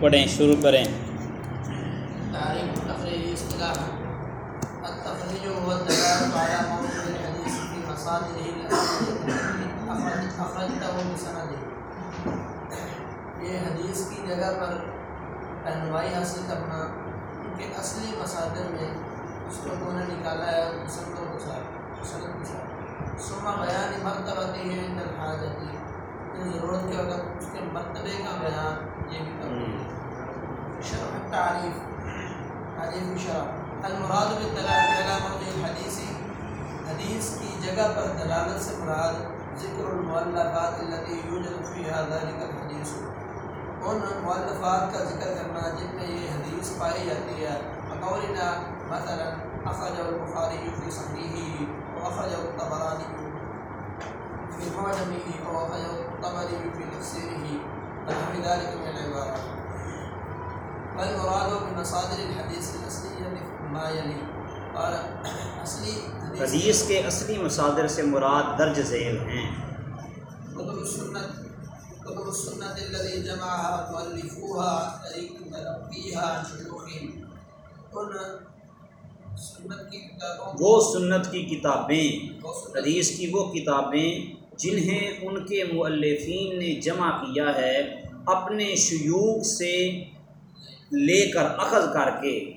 پڑھیں، شروع کریں۔ تعريف التخريج اصطلاحا التخريج هو الدلالة على موضوع الحديث في مصادره التي أخرجته بسنده یہ حدیث کی جگہ پر رہنمائی حاصل کرنا ان کے اصلی مصادر میں اس کو تو نے نکالا ہے سندوں کے ساتھ سند کے ساتھ سما بیان مرتبتی ہے ان الحاجتی۔ ضرورت کے وقت اس کے مرتبے کا بیان یہ بھی کرنا شرح التعريف تعریف کی شرح المراد بالدلالة على حدیث کی جگہ پر دلالت سے مراد ذکر المؤلفات التي يوجد فيها ذلك الحديث ان مؤلفات کا ذکر کرنا جن میں یہ حدیث پائی جاتی ہے بقولنا مثلا اخرجه البخاري في صحيحه واخرجه الطبراني في معجمه واخرجه الطبري في تفسيره ونحو ذلك من العبارات والمراد بمصادر الحديث الأصلية ما يلي. حدیث کے اصلی مصادر سے مراد درج ذیل ہیں۔ كتب السنة كتب السنة الذي جمعها مؤلفوها عن طريق تلقيها عن شيوخهم ان سنت کی کتابوں وہ سنت کی کتابیں حدیث کی وہ کتابیں جنہیں ان کے مؤلفین نے جمع کیا ہے اپنے شیوخ سے لے کر اخذ کر کے۔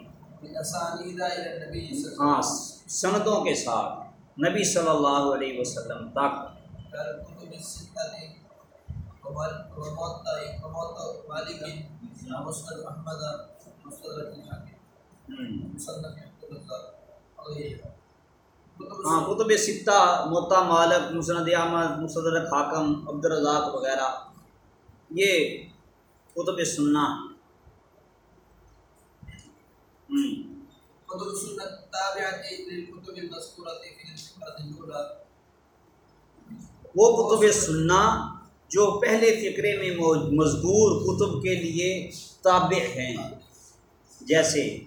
ہاں سندوں کے ساتھ۔ نبی صلی اللہ علیہ وسلم تک۔ ہاں کتب ستہ موتا مالک مسند احمد مصدرک حاکم عبدالرزاق وغیرہ۔ یہ کتب سننا۔ وہ کتب سننا جو پہلے فقرے میں مذکور کتب کے لیے تابع ہیں۔ جیسے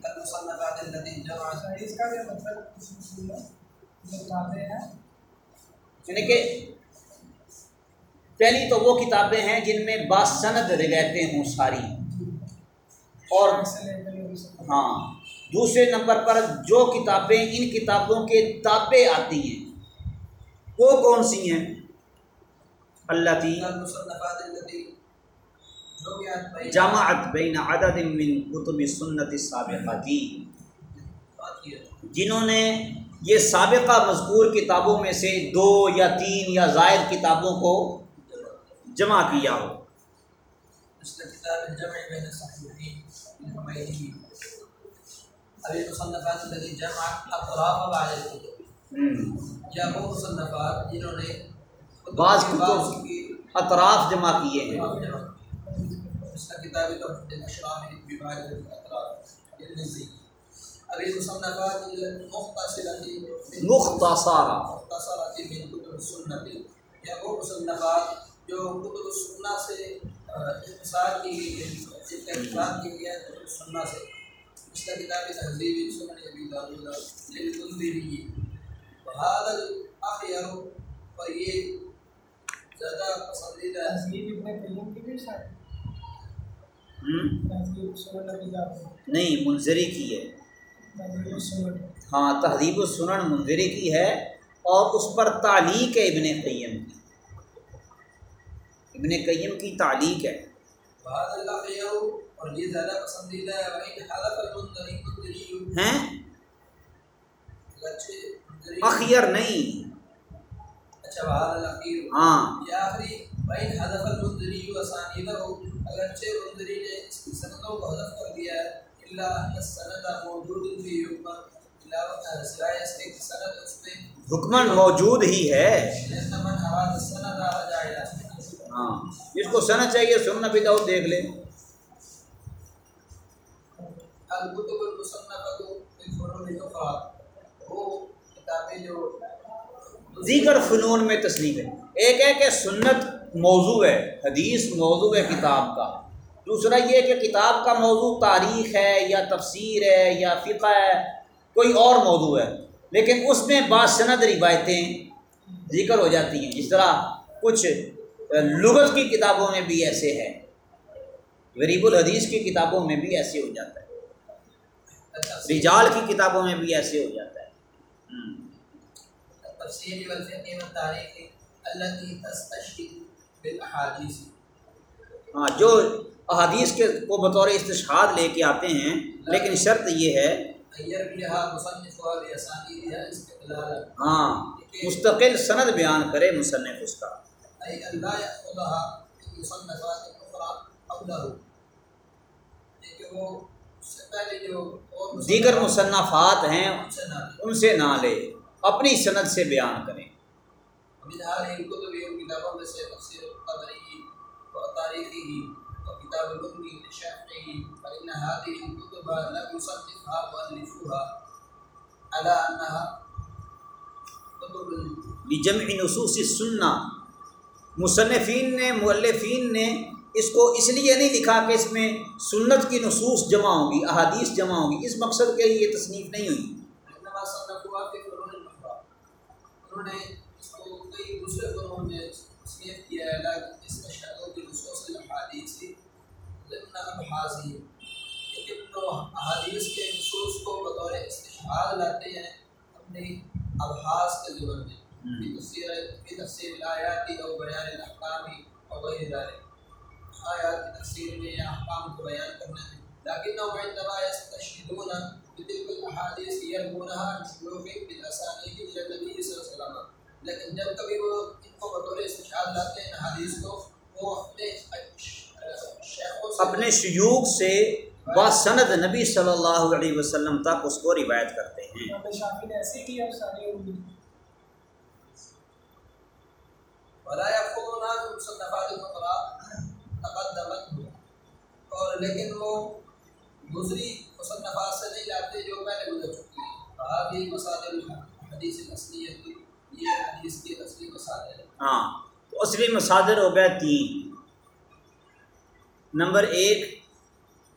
کتابیں ہیں یعنی کہ پہلی تو وہ کتابیں ہیں جن میں باسند روایتیں ہوں ساری۔ اور ہاں دوسرے نمبر پر جو کتابیں ان کتابوں کے تابع آتی ہیں، وہ کون سی ہیں؟ اللہ کی جامعت بین عدد من کتب سنت سابقاتی جنہوں نے یہ سابقہ مذکور کتابوں میں سے دو یا تین یا زائد کتابوں کو جمع کیا ہو۔ بعض اطراف جمع کیے ہیں۔ مثل كتاب تحفة الأشراف بمعرفة الأطراف للنزي أبي المصنفات المختصرة مختصرہ مختصرة من كتب السنة. یا وہ مصنفات جو کتب السنہ سے اختصار کی گئی ہے جن کا اختصار کی گیا ہے کتب السنہ سے۔ مثل کتاب تہذیب سنن ابی داود للمنذری وهذا الاخير اور یہ زیادہ پسندیدہ ہے۔ تہذیب ابن قیم کی بھی شاید۔ ہم؟ تہذیب سنن ابی داؤد نہیں منظری کی ہے۔ ہاں تہذیب السنن منظری کی ہے اور اس پر تعلیق ہے ابن قیم کی۔ ابن قیم کی تعلیق ہے۔ اور یہ زیادہ پسندیدہ ہیں؟ اخیر نہیں۔ اچھا ہاں۔ اگرچہ منذری نے اس کی سندوں کو حذف کر دیا ہے۔ الا ان السند موجود فی حکم سوائے اس کے سند اس میں حکمن موجود ہی ہے۔ ہاں جس کو سنا چاہیے سننا بھی داؤ دیکھ لے۔ الکتب المصنفۃ فی وہ کتابیں جو دیگر فنون میں تصنیف ہے۔ ایک ہے کہ سنت موضوع ہے، حدیث موضوع ہے، کتاب کا۔ دوسرا یہ کہ کتاب کا موضوع تاریخ ہے یا تفسیر ہے یا فقہ ہے کوئی اور موضوع ہے لیکن اس میں باسند روایتیں ذکر ہو جاتی ہیں۔ جس طرح کچھ لغت کی کتابوں میں بھی ایسے ہے غریب الحدیث کی کتابوں میں بھی ایسے ہو جاتا ہے۔ رجال کی کتابوں میں بھی ایسے ہو جاتا ہے۔ ہاں جو احادیث کے کو بطور استشہاد لے کے آتے ہیں، لیکن شرط یہ ہے ہاں مستقل سند بیان کرے مصنف اس کا۔ دیگر مصنفات ہیں، ان سے نہ لے، اپنی سند سے بیان کریں۔ ومن وكتاب الأمي للشافعي فإن هذه الكتب لم يصنفها مؤلفوها على أنها كتب بجمع نصوص سننا مصنفین نے مؤلفین نے اس کو اس لیے نہیں لکھا کہ اس میں سنت کی نصوص جمع ہوں گی، احادیث جمع ہوں گی، اس مقصد کے لیے یہ تصنیف نہیں ہوئی۔ انہوں نے اس کو کئی دوسرے فنون میں تصنیف کیا ہے أبحاثهم لیکن وہ احادیث کے نصوص کو بطور استشہاد لاتے ہیں اپنی ابحاث کے ضمن میں۔ تفسير الآيات أو بيان الأحكام أو غير ذلك آيات کی تفسیر میں یا احکام کو بیان کرنے میں لكنهم عندما يستشهدون بتلك الأحاديث يرمونها عن شيوخ بالأسانيد إلى النبي صلى الله عليه وسلم۔ لیکن جب کبھی وہ ان کو بطور استشهاد لاتے ہیں حدیث کو وہ اپنے شیخوں سے اپنے شیوخ سے باسند نبی صلی اللہ علیہ وسلم تک اس کو روایت کرتے ہیں۔ اور لیکن وہ دوسری مصنفات سے نہیں لاتے جو پہلے گزر چکی یہ حدیث اصلی ہاں تو اصلی مصادر ہو گئے تین۔ نمبر ایک،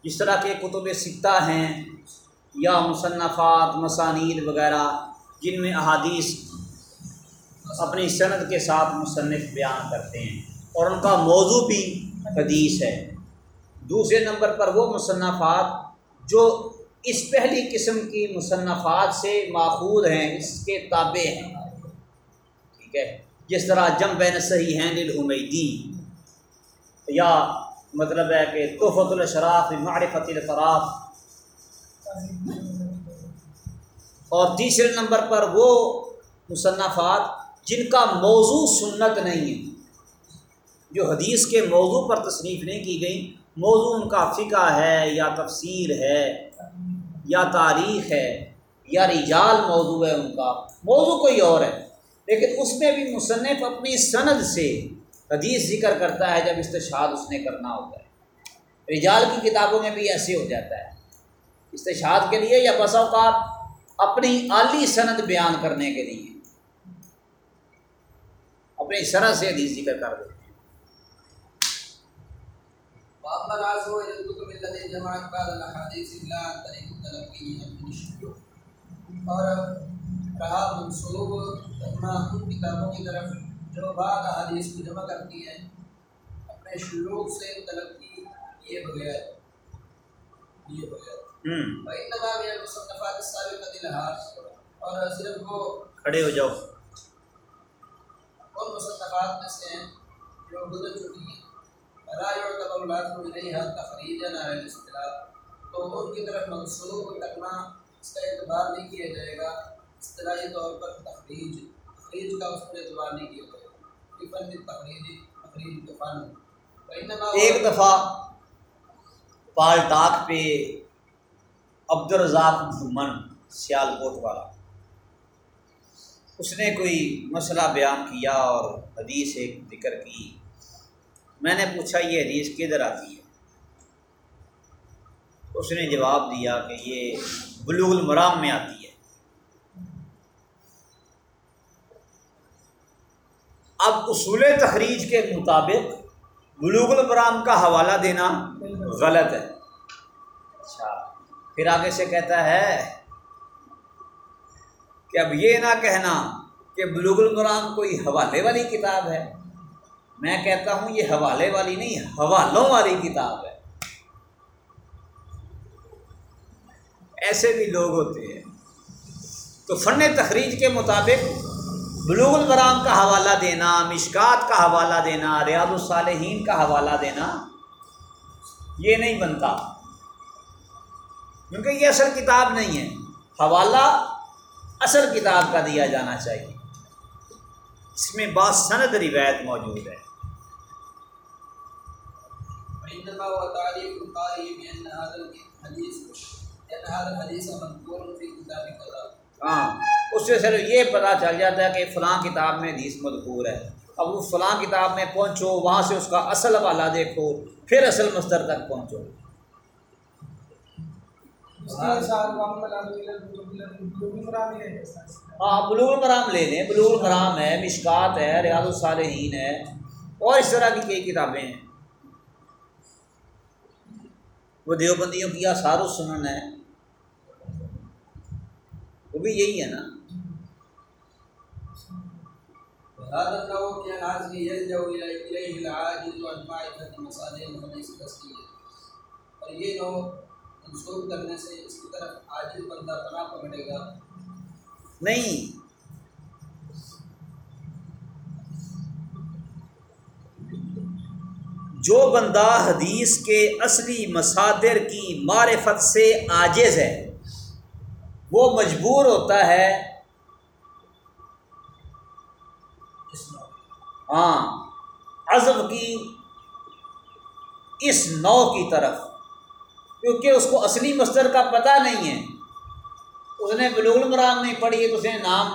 جس طرح کے کتب سکتہ ہیں یا مصنفات مسانید وغیرہ، جن میں احادیث اپنی صنعت کے ساتھ مصنف بیان کرتے ہیں اور ان کا موضوع بھی حدیث ہے۔ دوسرے نمبر پر وہ مصنفات جو اس پہلی قسم کی مصنفات سے ماخوذ ہیں، اس کے تابع ہیں۔ ٹھیک ہے؟ جس طرح جم بین صحیح ہیں للحمیدی یا مطلب ہے کہ تحفت الشراف معرفت الفراف اور تیسرے نمبر پر وہ مصنفات جن کا موضوع سنت نہیں ہے، جو حدیث کے موضوع پر تصنیف نہیں کی گئی موضوع ان کا فقہ ہے، یا تفسیر ہے، یا تاریخ ہے، یا رجال موضوع ہے ان کا۔ موضوع کوئی اور ہے، لیکن اس میں بھی مصنف اپنی سند سے حدیث ذکر کرتا ہے جب استشہاد اس نے کرنا ہوتا ہے۔ رجال کی کتابوں میں بھی ایسے ہو جاتا ہے۔ استشہاد کے لیے یا بس اوقات اپنی عالی سند بیان کرنے کے لیے۔ اپنی سرح سے حدیث ذکر کر دیتے ہیں۔ اور رہا منصوب کرنا ان کتابوں کی طرف۔ جو بعض احادیث کو جمع کرتی ہیں اپنے شلوک سے تلقی کیے بغیر کیے بغیر۔ ہوں وإنما من المصنفات السابقة لها اور صرف وہ کھڑے ہو جاؤ۔ ان مصنفات میں سے ہیں جو گزر چکی ہیں۔ فلا يعتبر لازم إليها تخريجا على الاصطلاح تو ان کی طرف منسوب کرنا اس کا اعتبار نہیں کیا جائے گا۔ اصطلاحی طور پر تخریج۔ تخریج کا اس پر اعتبار نہیں کیا جائے گا۔ ایک دفعہ پال ٹاک پہ عبد الرزاق بھومن سیال کوٹ والا۔ اس نے کوئی مسئلہ بیان کیا اور حدیث ایک ذکر کی۔ میں نے پوچھا، یہ حدیث کدھر آتی ہے؟ اس نے جواب دیا کہ یہ بلوغ المرام میں آتی ہے۔ اب اصول تخریج کے مطابق بلوغ المرام کا حوالہ دینا غلط ہے۔ اچھا پھر آگے سے کہتا ہے کہ اب یہ نہ کہنا کہ بلوغ المرام کوئی حوالے والی کتاب ہے۔ میں کہتا ہوں یہ حوالے والی نہیں، حوالوں والی کتاب ہے۔ ایسے بھی لوگ ہوتے ہیں۔ تو فن تخریج کے مطابق بلوغ البرام کا حوالہ دینا، مشکات کا حوالہ دینا، ریاض الصالحین کا حوالہ دینا، یہ نہیں بنتا۔ کیونکہ یہ اصل کتاب نہیں ہے۔ حوالہ اصل کتاب کا دیا جانا چاہیے۔ اس میں بعض سند روایت موجود ہے۔ وإنما ہاں اس سے صرف یہ پتہ چل جاتا ہے کہ فلاں کتاب میں حدیث مذکور ہے۔ اب اس فلاں کتاب میں پہنچو وہاں سے اس کا اصل حوالہ دیکھو پھر اصل مستر تک پہنچو۔ مرام ہاں بلوغ المرام لے لیں۔ بلوغ المرام ہے مشکات ہے ریاض الصالحین ہے اور اس طرح کی کئی کتابیں ہیں۔ وہ دیوبندیوں کی آثار السنن ہے وہ بھی یہی ہے نا۔ اور یہ منسوخ کرنے سے اس کی طرف عاجز بندہ پکڑے گا؟ نہیں۔ جو بندہ حدیث کے اصلی مصادر کی معرفت سے عاجز ہے وہ مجبور ہوتا ہے ہاں عزب کی اس نو کی طرف۔ کیونکہ اس کو اصلی مستر کا پتہ نہیں ہے۔ اس نے بلوغ المرام نہیں پڑھی ہے تو اس نے نام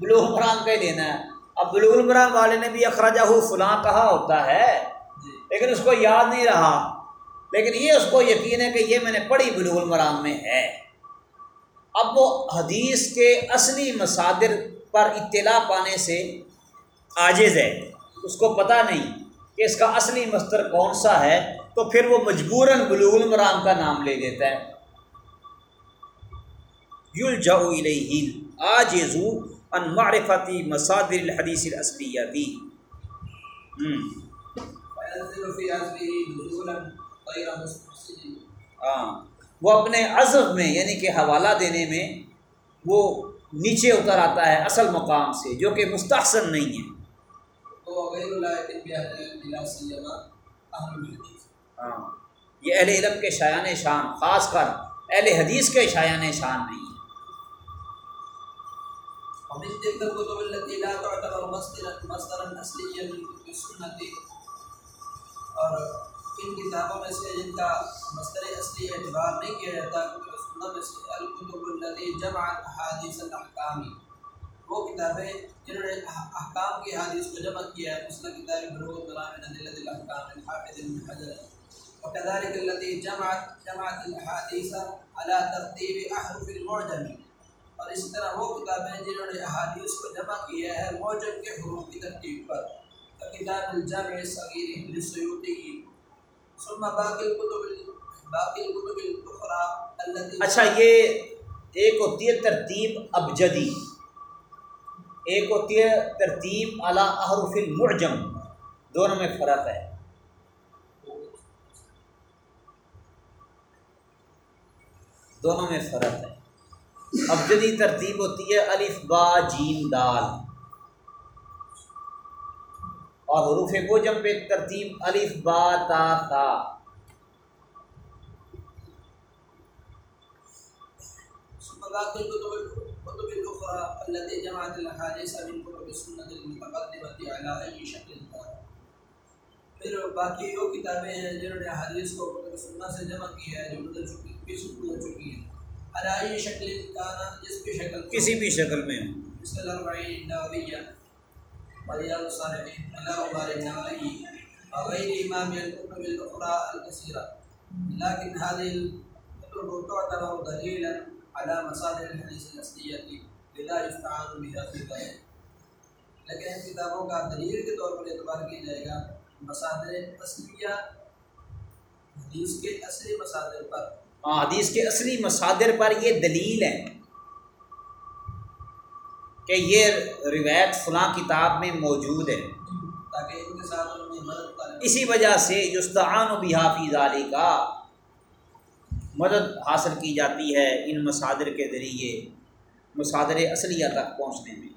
بلوغ المرام کا ہی دینا ہے۔ اب بلوغ المرام والے نے بھی اخراجہ فلاں کہا ہوتا ہے، لیکن اس کو یاد نہیں رہا۔ لیکن یہ اس کو یقین ہے کہ یہ میں نے پڑھی بلوغ المرام میں ہے۔ اب وہ حدیث کے اصلی مصادر پر اطلاع پانے سے عاجز ہے۔ اس کو پتہ نہیں کہ اس کا اصلی مستر کون سا ہے تو پھر وہ مجبوراً بلوغ المرام کا نام لے دیتا ہے۔ یلجا الیہ عاجزو ان معرفتی مصادر الحدیث مستحسن۔ ہاں۔ وہ اپنے عزب میں یعنی کہ حوالہ دینے میں وہ نیچے اتر آتا ہے اصل مقام سے، جو کہ مستحسن نہیں ہے۔ ہاں۔ یہ اہل علم کے شایان شان، خاص کر اہل حدیث کے شایان شان نہیں ہے۔ اور ان کتابوں میں سے جن کا مصدر اصلی اعتبار نہیں کیا جاتا کتب سنت میں سے الکتب التي جمعت احادیث الاحکام وہ کتابیں جنہوں نے احکام کی حدیث کو جمع کیا ہے مثلا کتاب بلوغ المرام من الاحکام الحافظ ابن حجر۔ وكذلك التي جمعت جمعت الاحاديث على ترتيب احرف المعجم۔ اور اسی طرح وہ کتابیں جنہوں نے احادیث کو جمع کیا ہے موجب کے حروف کی ترتیب پر۔ کتاب الجامع الصغیر للسیوطی ثم باقی الکتب باقی الکتب الاخرى اچھا یہ ایک ہوتی ہے ترتیب ابجدی۔ ایک ہوتی ہے ترتیب اعلیٰ احرف المعجم۔ دونوں میں فرق ہے۔ دونوں میں فرق ہے۔ ابجدی ترتیب ہوتی ہے الف با جیم دال۔ اور حروف معجم پہ ترتیب الف با تا كان پھر باقی وہ کتابیں ہیں جنہوں نے کو سنہ سے جمع ہے جو گزر چکی چکی علائی شکل جس کی شکل کو- کسی بھی شکل میں ہو مثل الأربعين النووية ورياض الصالحين على عمر النووي وغيرهما من الكتب الأخرى الكثيرة لكن هذه الكتب تعتبر دليلا على مصادر الحديث الأصلية لذا يستعان بها في ذلك لیکن ان کتابوں کا دلیل کے طور پر اعتبار کیا جائے گا مصادر اصلیہ حدیث کے اصلی مصادر پر ہاں حدیث کے اصلی مصادر پر یہ دلیل ہے۔ کہ یہ روایت فلاں کتاب میں موجود ہے۔ تاکہ ان کے ساتھ اسی وجہ سے یستعان و بحافی ذالی کا مدد حاصل کی جاتی ہے ان مصادر کے ذریعے مصادر اصلیہ تک پہنچنے میں۔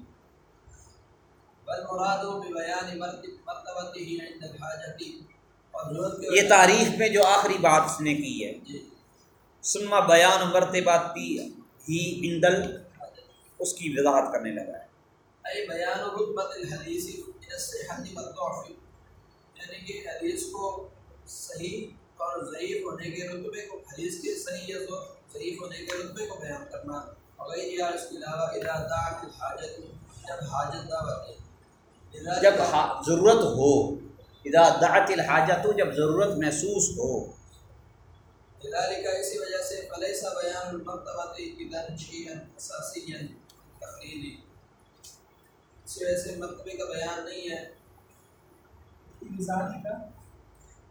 یہ تاریخ میں جو آخری بات اس نے کی ہے۔ جی۔ سما بیان مرتباتی ہی اندل اس کی وضاحت کرنے لگا ہے۔ ای بیان رتبت الحدیث من الصحت والضعف۔ یعنی کہ حدیث کو صحیح اور ضعیف ہونے کے رتبے کو حدیث کے صحیح یا ضعیف ہونے کے رتبے کو بیان کرنا۔ یا اس کے علاوہ اذا دعت الحاجت جب حاجت دعوت جب ضرورت ہو اذا دعت الحاجت جب ضرورت محسوس ہو۔ لذلك اسی وجہ سے فلیس بیان المرتبت اذا شیئا اساسیا۔ تقلیدی اس وجہ سے مرتبے کا بیان نہیں ہے۔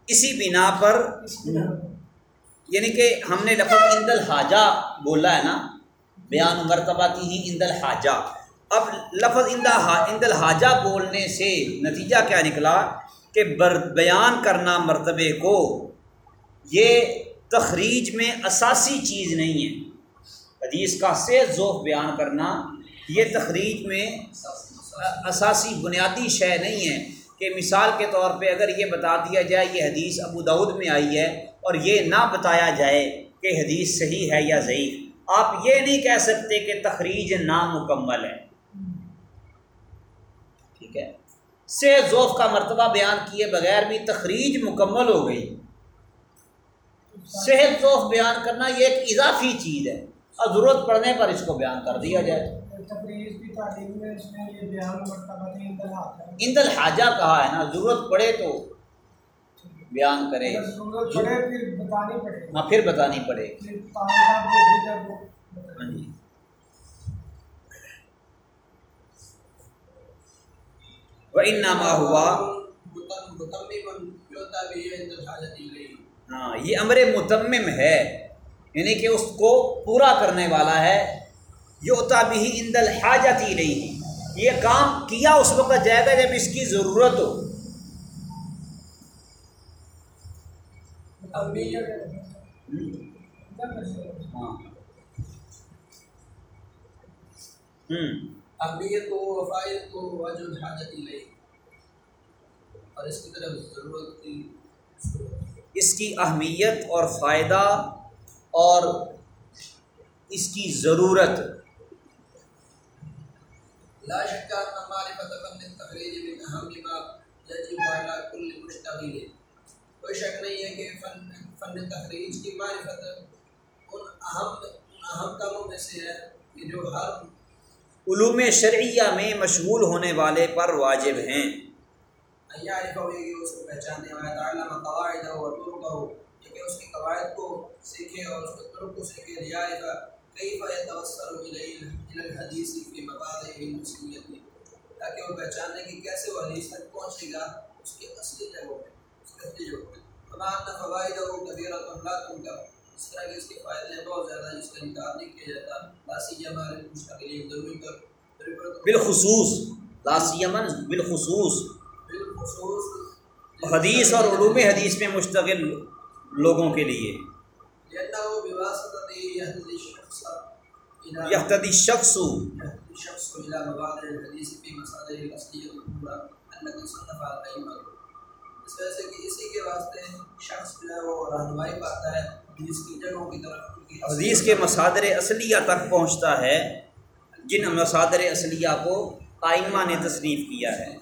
اسی بنا پر یعنی کہ ہم نے لفظ اند الحاجہ بولا ہے نا، بیان مرتباتی ہی اند الحاجہ۔ اب لفظ اند اند الحاجہ بولنے سے نتیجہ کیا نکلا کہ بر، بیان کرنا مرتبے کو یہ تخریج میں اساسی چیز نہیں ہے۔ حدیث کا سے ذوق بیان کرنا یہ تخریج میں اساسی بنیادی شے نہیں ہے کہ مثال کے طور پہ اگر یہ بتا دیا جائے یہ حدیث ابو دعود میں آئی ہے اور یہ نہ بتایا جائے کہ حدیث صحیح ہے یا ضعیف، آپ یہ نہیں کہہ سکتے کہ تخریج نامکمل ہے۔ ٹھیک ہے۔ سے ذوف کا مرتبہ بیان کیے بغیر بھی تخریج مکمل ہو گئی۔ صحت ذوف بیان کرنا یہ ایک اضافی چیز ہے۔ اور ضرورت پڑنے پر اس کو بیان کر دیا جائے۔ تقریر کی تعلیم میں اس میں یہ بیان مرتبہ انتہا ہے اند الحاجہ کہا ہے نا ضرورت پڑے تو بیان کرے۔ اگر ضرورت پڑے پھر بتانی پڑے۔ گی ہاں پھر بتانی پڑے۔ ہاں جی۔ وہ ان نامہ ہوا ہاں یہ امر متمم ہے یعنی کہ اس کو پورا کرنے والا ہے۔ یوتا بھی اند الحاجت ہی نہیں یہ کام کیا اس وقت جائے گا جب اس کی ضرورت ہو؟ ہاں۔ اور اس کی طرف ضرورت کی اس کی اہمیت اور فائدہ اور اس کی ضرورت۔ لا شک ان معرفت فن التخریج من اہم ما یجب علی کل مشتغل کوئی شک نہیں ہے کہ فن فن تخریج کی معرفت ان اہم اہم کاموں میں سے ہے کہ جو ہر علوم شرعیہ میں مشغول ہونے والے پر واجب ہیں۔ یعرف ہوئے کہ اس کو پہچاننے والا تعلم قواعد و طرق ہو، کہ اس کے قواعد کو سیکھے اور اس کے طرق کو سیکھے لیعرف کیف یتوصل الیہ الی الحدیث فی مبادئ المسلمیت تاکہ وہ پہچانے کہ کیسے وہ حدیث تک پہنچے گا اس کے اصلی جگہوں پہ اس کے اصلی جگہوں پہ ہما ان فوائد و کبیرۃ لا تنکر اس طرح کے اس کے فائدے ہیں بہت زیادہ جس کا انکار نہیں کیا جاتا۔ لا سیما مستقلین ضروری کر بالخصوص لا سیمن بالخصوص۔ بالخصوص۔ حدیث اور علوم حدیث میں مشتغل لوگوں کے لیے۔ یحتدی شخص يهتدي الشخص. إلى مبادئ الحديث في مصادره الأصلية الأولى التي صنف الأئمة اس وجہ سے کہ اسی کے واسطے شخص جو ہے وہ رہنمائی پاتا ہے حدیث کی جگہوں کی طرف ان کی حدیث کے مصادر اصلیہ تک پہنچتا ہے جن مصادر اصلیہ کو آئمہ نے تصنیف کیا ہے۔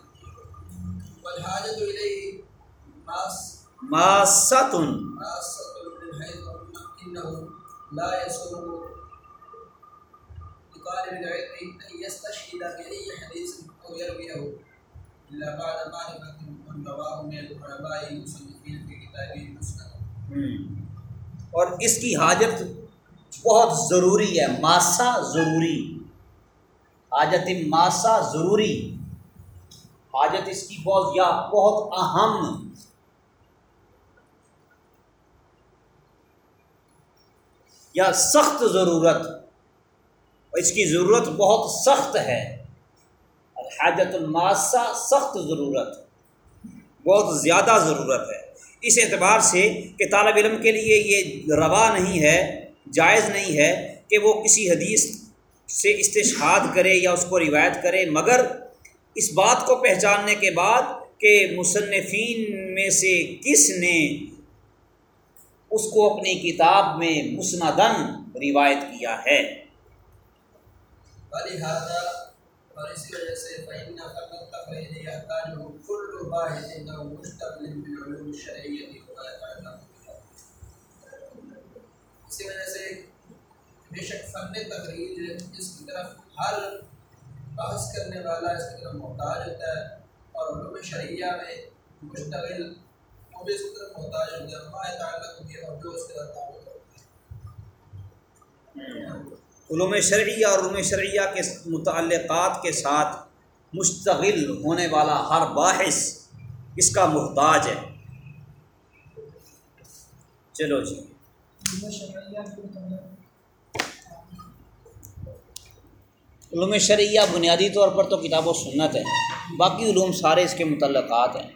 والحاجة لطالب العلم أن يستشهد بأي حديث أو يرويه. إلا بعد معرفة من رواه من العلماء المصنفين في كتابه المسند. اور اس کی حاجت بہت ضروری ہے، ماسا ضروری۔ حاجت ماسا ضروری۔ حاجت اس کی بہت یا بہت اہم۔ یا سخت ضرورت۔ اور اس کی ضرورت بہت سخت ہے۔ حاجت الماسا سخت ضرورت، بہت زیادہ ضرورت ہے۔ اس اعتبار سے کہ طالب علم کے لیے یہ روا نہیں ہے، جائز نہیں ہے کہ وہ کسی حدیث سے استشہاد کرے یا اس کو روایت کرے، مگر اس بات کو پہچاننے کے بعد کہ مصنفین میں سے کس نے اس کو اپنی کتاب میں مسندن روایت کیا ہے۔ ولهذا اور اسی وجہ سے فإن فقط تقریر يحتاج كل واحد أو مشتغل بالعلوم الشرعية وما يتعلق بها. اسی وجہ سے بے شک فن تقریر اس کی طرف ہر بحث کرنے والا اس کی طرف محتاج ہوتا ہے اور علوم شرعیہ میں مشتغل وہ بھی اس کی طرف محتاج ہوتا ہے ما يتعلق بها اور جو اس کے ساتھ تعلق رکھتا ہے۔ علوم شرعیہ اور علوم شرعیہ کے متعلقات کے ساتھ مشتغل ہونے والا ہر باحث اس کا محتاج ہے۔ چلو جی۔ شرعیہ علوم شرعیہ بنیادی طور پر تو کتاب و سنت ہے، باقی علوم سارے اس کے متعلقات ہیں۔